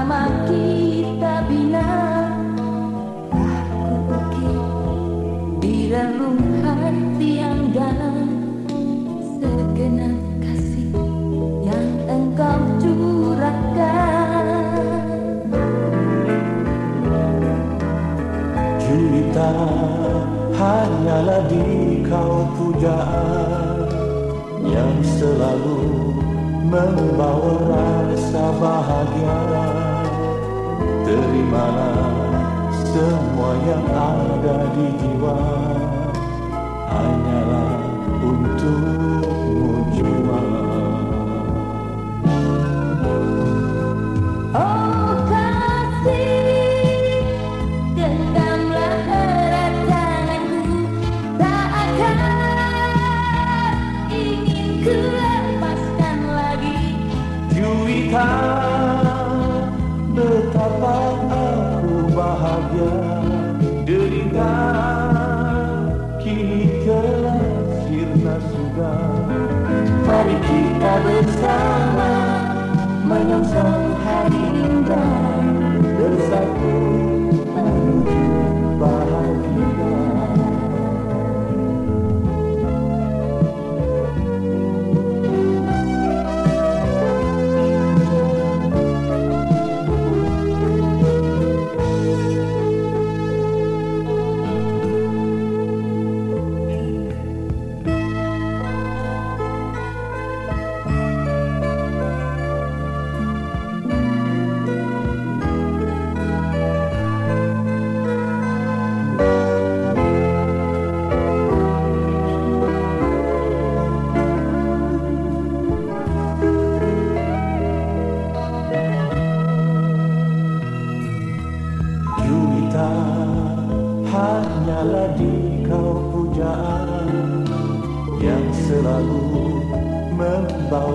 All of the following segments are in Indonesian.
lama kita bina. Aku ukir di relung hati yang dalam. Segenap kasih yang engkau curahkan. Juwita hanyalah di kau pujaan Yang selalu membawa rasa bahagia Terimalah semua yang ada di jiwa Mari kita bersama Menyongsong hari indah Bersatu Juwita hanyalah di kau pujaan Yang selalu membawa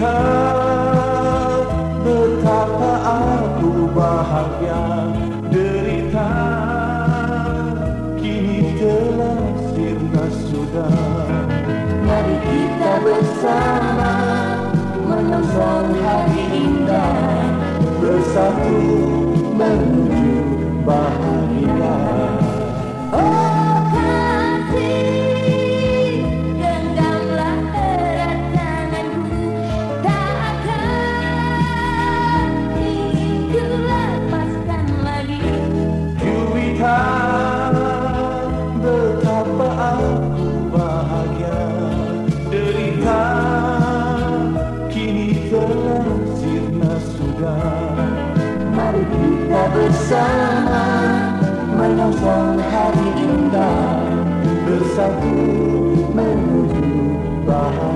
Juwita Betapa aku bahagia Derita Kini telah sirna sudah. Mari kita bersama Menyongsong hari indah. Bersatu bersama menyongsong hari indah bersatu menuju bahagia.